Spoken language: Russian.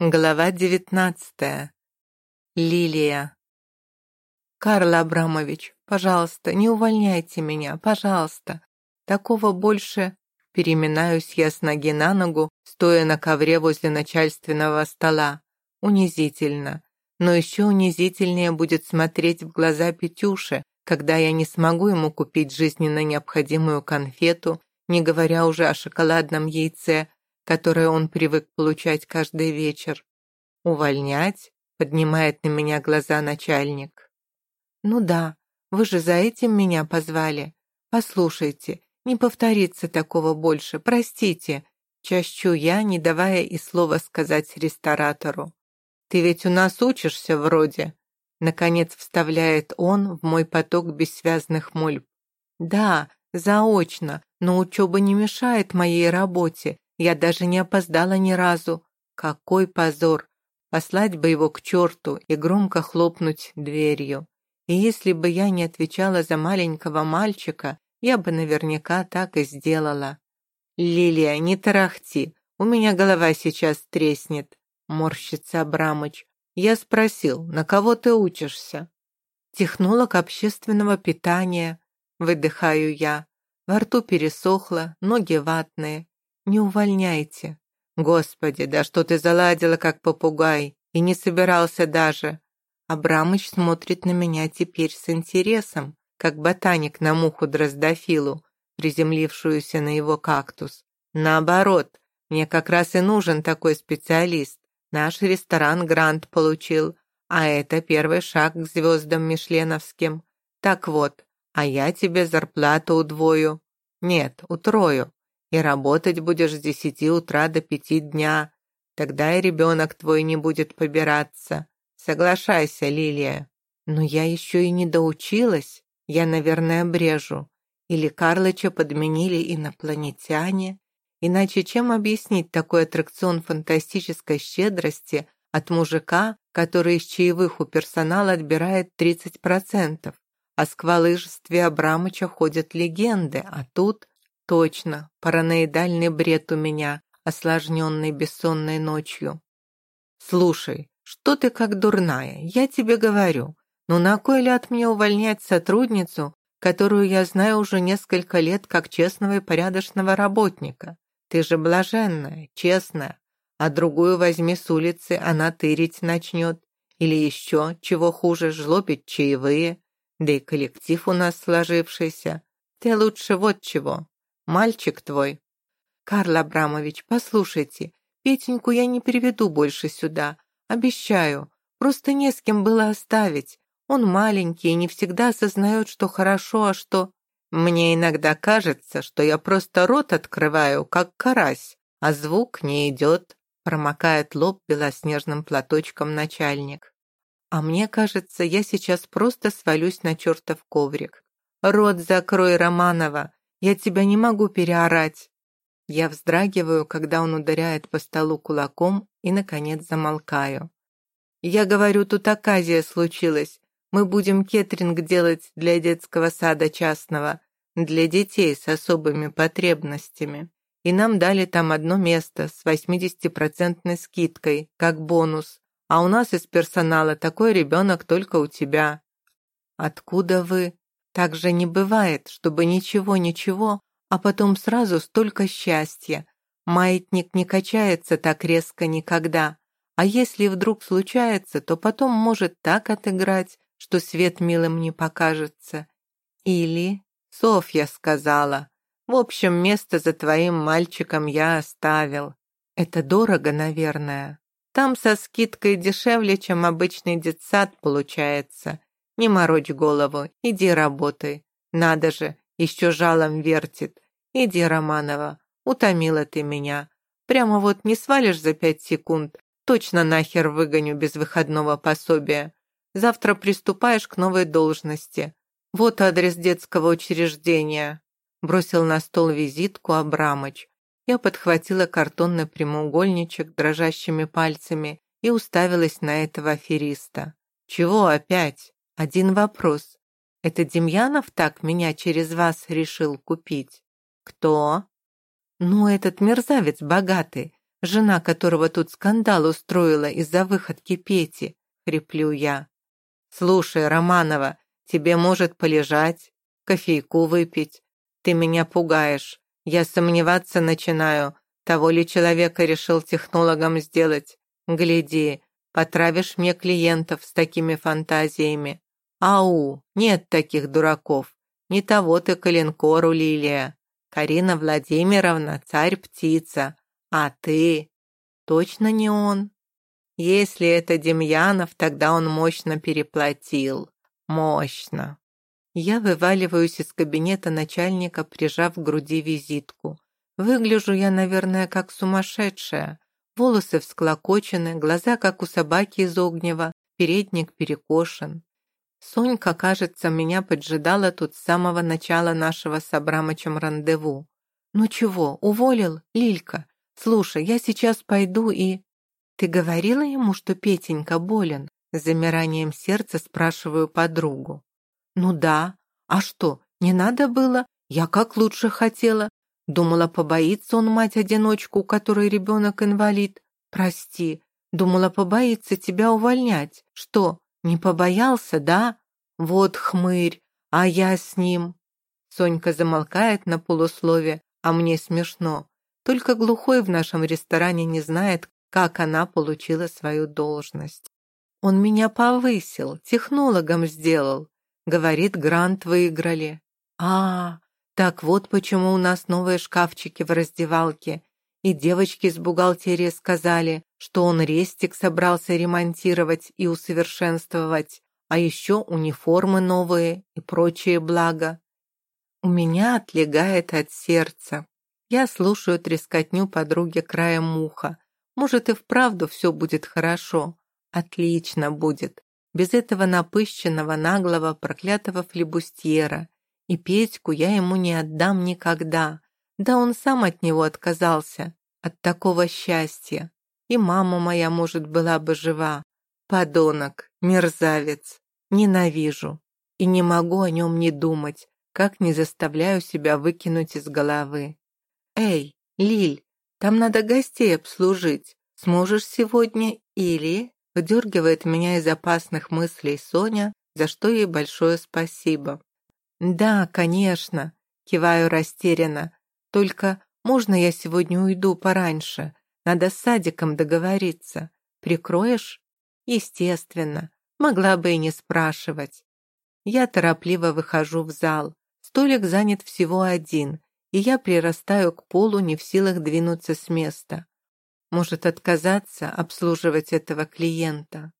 Глава девятнадцатая. Лилия. «Карл Абрамович, пожалуйста, не увольняйте меня, пожалуйста. Такого больше...» Переминаюсь я с ноги на ногу, стоя на ковре возле начальственного стола. Унизительно. Но еще унизительнее будет смотреть в глаза Петюше, когда я не смогу ему купить жизненно необходимую конфету, не говоря уже о шоколадном яйце, которое он привык получать каждый вечер. «Увольнять?» — поднимает на меня глаза начальник. «Ну да, вы же за этим меня позвали. Послушайте, не повторится такого больше, простите», — чащу я, не давая и слова сказать ресторатору. «Ты ведь у нас учишься вроде», — наконец вставляет он в мой поток бессвязных мольб. «Да, заочно, но учеба не мешает моей работе, я даже не опоздала ни разу. Какой позор! Послать бы его к черту и громко хлопнуть дверью. И если бы я не отвечала за маленького мальчика, я бы наверняка так и сделала. «Лилия, не тарахти, у меня голова сейчас треснет», — морщится Абрамыч. Я спросил, на кого ты учишься? Технолог общественного питания, выдыхаю я. Во рту пересохло, ноги ватные. Не увольняйте. Господи, да что ты заладила, как попугай, и не собирался даже. Абрамыч смотрит на меня теперь с интересом, как ботаник на муху-дроздофилу, приземлившуюся на его кактус. Наоборот, мне как раз и нужен такой специалист. Наш ресторан грант получил, а это первый шаг к звездам мишленовским. Так вот, а я тебе зарплату удвою. Нет, утрою и работать будешь с десяти утра до пяти дня. Тогда и ребенок твой не будет побираться. Соглашайся, Лилия. Но я еще и не доучилась. Я, наверное, брежу. Или Карлыча подменили инопланетяне. Иначе чем объяснить такой аттракцион фантастической щедрости от мужика, который из чаевых у персонала отбирает 30%? О сквалыжестве Абрамыча ходят легенды, а тут Точно, параноидальный бред у меня, осложненный бессонной ночью. Слушай, что ты как дурная, я тебе говорю. Ну на кой ляд мне увольнять сотрудницу, которую я знаю уже несколько лет как честного и порядочного работника? Ты же блаженная, честная, а другую возьми с улицы, она тырить начнет. Или еще, чего хуже, жлобить чаевые. Да и коллектив у нас сложившийся. Ты лучше вот чего. Мальчик твой. Карл Абрамович, послушайте, Петеньку я не переведу больше сюда. Обещаю. Просто не с кем было оставить. Он маленький и не всегда осознает, что хорошо, а что... Мне иногда кажется, что я просто рот открываю, как карась, а звук не идет, промокает лоб белоснежным платочком начальник. А мне кажется, я сейчас просто свалюсь на чертов коврик. Рот закрой, Романова, я тебя не могу переорать. Я вздрагиваю, когда он ударяет по столу кулаком и, наконец, замолкаю. Я говорю, тут оказия случилась. Мы будем кетринг делать для детского сада частного, для детей с особыми потребностями. И нам дали там одно место с 80% скидкой, как бонус. А у нас из персонала такой ребенок только у тебя. Откуда вы? Так же не бывает, чтобы ничего-ничего, а потом сразу столько счастья. Маятник не качается так резко никогда. А если вдруг случается, то потом может так отыграть, что свет милым не покажется. Или, Софья сказала, в общем, место за твоим мальчиком я оставил. Это дорого, наверное. Там со скидкой дешевле, чем обычный детсад получается. Не морочь голову, иди работай. Надо же, еще жалом вертит. Иди, Романова, утомила ты меня. Прямо вот не свалишь за пять секунд, точно нахер выгоню без выходного пособия. Завтра приступаешь к новой должности. Вот адрес детского учреждения. Бросил на стол визитку Абрамыч. Я подхватила картонный прямоугольничек дрожащими пальцами и уставилась на этого афериста. «Чего опять?» Один вопрос. Это Демьянов так меня через вас решил купить? Кто? Ну, этот мерзавец богатый. жена которого тут скандал устроила из-за выходки Пети, хриплю я. Слушай, Романова, тебе может полежать, кофейку выпить. Ты меня пугаешь. Я сомневаться начинаю, того ли человека решил технологом сделать. Гляди, потравишь мне клиентов с такими фантазиями. Ау, нет таких дураков. Не того ты коленкору, Лилия. Карина Владимировна, царь-птица. А ты? Точно не он? Если это Демьянов, тогда он мощно переплатил. Мощно. Я вываливаюсь из кабинета начальника, прижав к груди визитку. Выгляжу я, наверное, как сумасшедшая. Волосы всклокочены, глаза, как у собаки из огнева, передник перекошен. Сонька, кажется, меня поджидала тут с самого начала нашего с Абрамычем рандеву. «Ну чего, уволил, Лилька? Слушай, я сейчас пойду и...» «Ты говорила ему, что Петенька болен?» С замиранием сердца спрашиваю подругу. «Ну да. А что, не надо было? Я как лучше хотела. Думала, побоится он мать-одиночку, у которой ребенок инвалид. Прости. Думала, побоится тебя увольнять. Что, не побоялся, да? Вот хмырь, а я с ним. Сонька замолкает на полуслове, а мне смешно. Только глухой в нашем ресторане не знает, как она получила свою должность. Он меня повысил, технологом сделал. Говорит, грант выиграли. А, так вот почему у нас новые шкафчики в раздевалке. И девочки с бухгалтерии сказали, что он рестик собрался ремонтировать и усовершенствовать, а еще униформы новые и прочие блага. У меня отлегает от сердца. Я слушаю трескотню подруги краем уха. Может и вправду все будет хорошо. Отлично будет. Без этого напыщенного, наглого, проклятого флебустьера. И Петьку я ему не отдам никогда. Да он сам от него отказался, от такого счастья. И мама моя, может, была бы жива. Подонок, мерзавец. Ненавижу. И не могу о нем не думать, как не заставляю себя выкинуть из головы. «Эй, Лиль, там надо гостей обслужить. Сможешь сегодня или...» Выдергивает меня из опасных мыслей Соня, за что ей большое спасибо. «Да, конечно», — киваю растерянно. «Только можно я сегодня уйду пораньше? Надо с садиком договориться. Прикроешь?» «Естественно. Могла бы и не спрашивать». Я торопливо выхожу в зал. Столик занят всего один, и я прирастаю к полу, не в силах двинуться с места. Может отказаться обслуживать этого клиента.